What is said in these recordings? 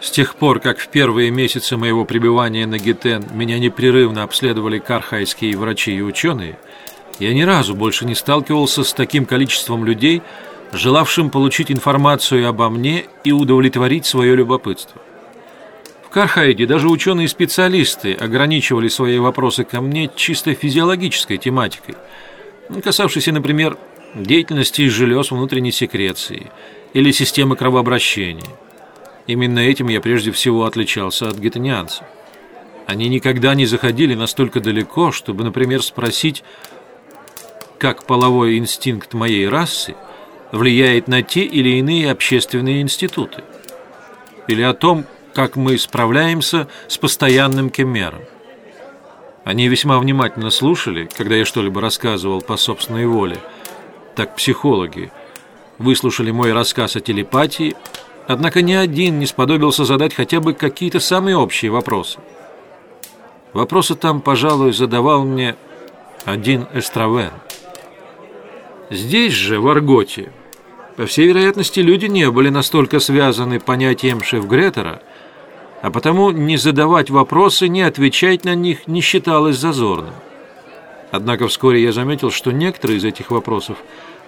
С тех пор, как в первые месяцы моего пребывания на Гетен меня непрерывно обследовали кархайские врачи и ученые, я ни разу больше не сталкивался с таким количеством людей, желавшим получить информацию обо мне и удовлетворить свое любопытство. В Кархайде даже ученые-специалисты ограничивали свои вопросы ко мне чисто физиологической тематикой, касавшейся, например, деятельности желез внутренней секреции или системы кровообращения – Именно этим я прежде всего отличался от гетанианцев. Они никогда не заходили настолько далеко, чтобы, например, спросить, как половой инстинкт моей расы влияет на те или иные общественные институты, или о том, как мы справляемся с постоянным кемером. Они весьма внимательно слушали, когда я что-либо рассказывал по собственной воле. Так психологи выслушали мой рассказ о телепатии, Однако ни один не сподобился задать хотя бы какие-то самые общие вопросы. Вопросы там, пожалуй, задавал мне один Эстравен. Здесь же, в Арготе, по всей вероятности, люди не были настолько связаны понятием Шефгретера, а потому не задавать вопросы, не отвечать на них не считалось зазорным. Однако вскоре я заметил, что некоторые из этих вопросов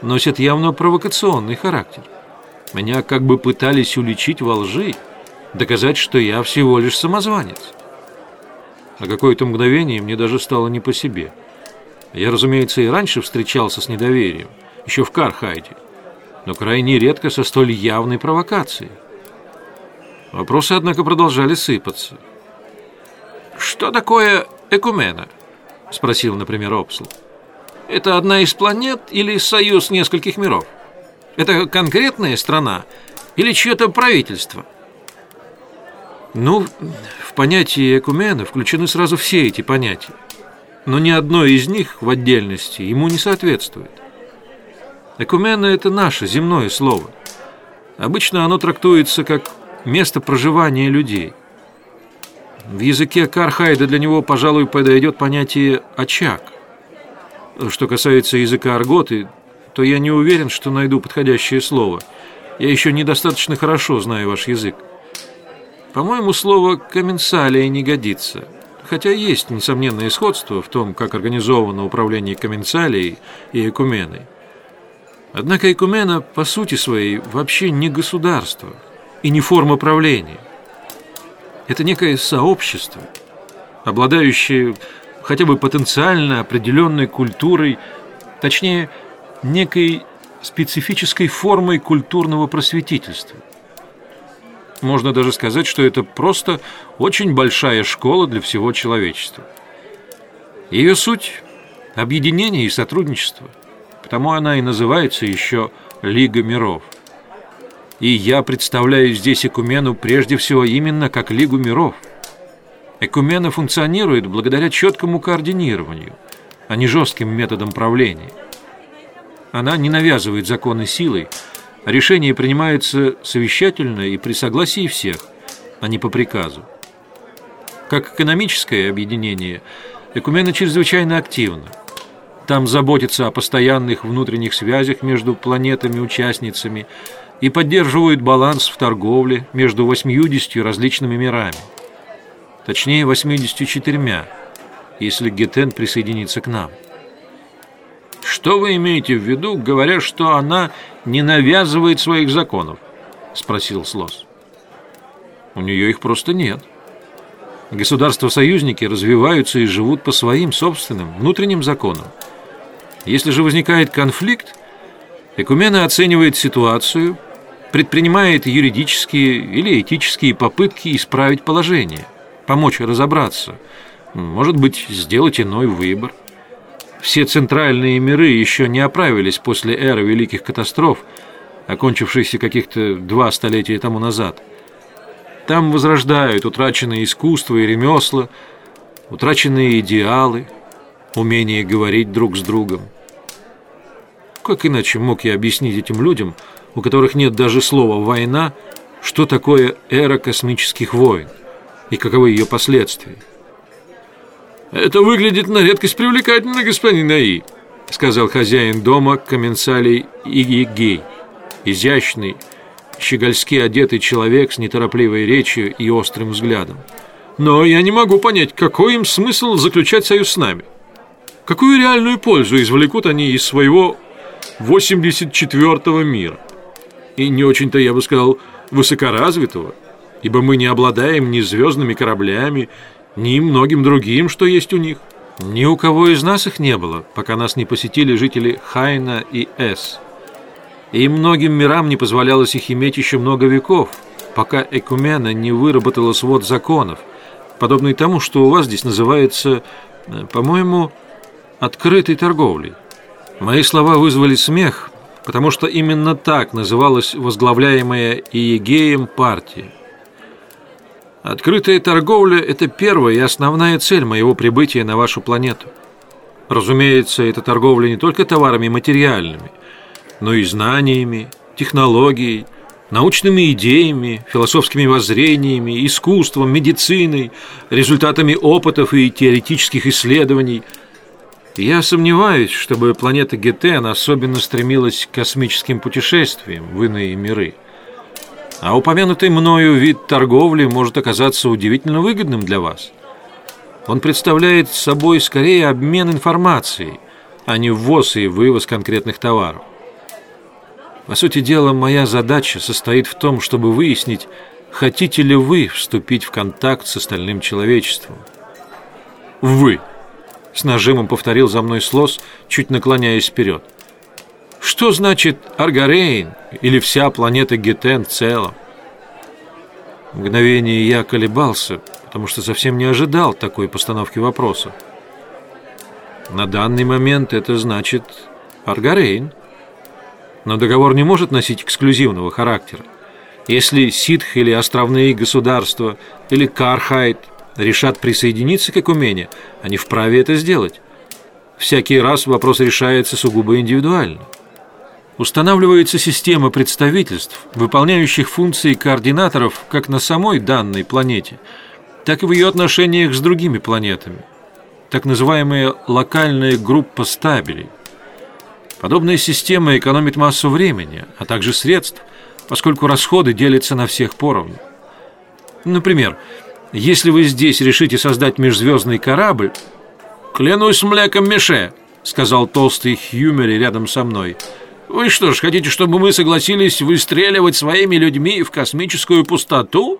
носят явно провокационный характер. Меня как бы пытались уличить во лжи, доказать, что я всего лишь самозванец. На какое-то мгновение мне даже стало не по себе. Я, разумеется, и раньше встречался с недоверием, еще в Кархайде, но крайне редко со столь явной провокацией. Вопросы, однако, продолжали сыпаться. «Что такое Экумена?» – спросил, например, Опсл. «Это одна из планет или союз нескольких миров?» Это конкретная страна или чье-то правительство? Ну, в понятие экумена включены сразу все эти понятия. Но ни одно из них в отдельности ему не соответствует. Экумена – это наше земное слово. Обычно оно трактуется как место проживания людей. В языке Кархайда для него, пожалуй, подойдет понятие «очаг». Что касается языка арготы, то я не уверен, что найду подходящее слово. Я еще недостаточно хорошо знаю ваш язык. По-моему, слово «комменсалия» не годится. Хотя есть несомненное сходство в том, как организовано управление комменсалией и экуменой. Однако экумена, по сути своей, вообще не государство и не форма правления. Это некое сообщество, обладающее хотя бы потенциально определенной культурой, точнее, некой специфической формой культурного просветительства. Можно даже сказать, что это просто очень большая школа для всего человечества. Ее суть – объединение и сотрудничество, потому она и называется еще «Лига миров». И я представляю здесь Экумену прежде всего именно как Лигу миров. Экумена функционирует благодаря четкому координированию, а не жестким методам правления – она не навязывает законы силой, решения принимаются совещательно и при согласии всех, а не по приказу. Как экономическое объединение, Экумена чрезвычайно активна. Там заботится о постоянных внутренних связях между планетами-участницами и поддерживает баланс в торговле между 80 различными мирами. Точнее, 84, если Гетен присоединится к нам. Что вы имеете в виду, говоря, что она не навязывает своих законов? Спросил Слос. У нее их просто нет. Государства-союзники развиваются и живут по своим собственным внутренним законам. Если же возникает конфликт, Экумена оценивает ситуацию, предпринимает юридические или этические попытки исправить положение, помочь разобраться, может быть, сделать иной выбор. Все центральные миры еще не оправились после эры великих катастроф, окончившейся каких-то два столетия тому назад. Там возрождают утраченные искусства и ремесла, утраченные идеалы, умение говорить друг с другом. Как иначе мог я объяснить этим людям, у которых нет даже слова «война», что такое эра космических войн и каковы ее последствия? «Это выглядит на редкость привлекательно, господин Аи», сказал хозяин дома комменсалий Игигей, изящный, щегольски одетый человек с неторопливой речью и острым взглядом. Но я не могу понять, какой им смысл заключать союз с нами? Какую реальную пользу извлекут они из своего 84-го мира? И не очень-то, я бы сказал, высокоразвитого, ибо мы не обладаем ни звездными кораблями, ни многим другим, что есть у них. Ни у кого из нас их не было, пока нас не посетили жители Хайна и Эс. И многим мирам не позволялось их иметь еще много веков, пока Экумена не выработала свод законов, подобный тому, что у вас здесь называется, э, по-моему, открытой торговлей. Мои слова вызвали смех, потому что именно так называлась возглавляемая Иегеем партия. Открытая торговля – это первая и основная цель моего прибытия на вашу планету. Разумеется, это торговля не только товарами материальными, но и знаниями, технологией, научными идеями, философскими воззрениями, искусством, медициной, результатами опытов и теоретических исследований. Я сомневаюсь, чтобы планета Гетен особенно стремилась к космическим путешествиям в иные миры – а упомянутый мною вид торговли может оказаться удивительно выгодным для вас. Он представляет собой скорее обмен информацией, а не ввоз и вывоз конкретных товаров. По сути дела, моя задача состоит в том, чтобы выяснить, хотите ли вы вступить в контакт с остальным человечеством. «Вы!» – с нажимом повторил за мной Слос, чуть наклоняясь вперед. Что значит Аргарейн или вся планета Гетен в целом? Мгновение я колебался, потому что совсем не ожидал такой постановки вопроса. На данный момент это значит Аргарейн. Но договор не может носить эксклюзивного характера. Если ситх или островные государства или Кархайт решат присоединиться к Экумене, они вправе это сделать. Всякий раз вопрос решается сугубо индивидуально. Устанавливается система представительств, выполняющих функции координаторов как на самой данной планете, так и в ее отношениях с другими планетами. Так называемая локальная группа стабилей. Подобная система экономит массу времени, а также средств, поскольку расходы делятся на всех поровну. Например, если вы здесь решите создать межзвездный корабль, «Клянусь млеком Меше», — сказал толстый Хьюмери рядом со мной — вы что ж, хотите, чтобы мы согласились выстреливать своими людьми в космическую пустоту?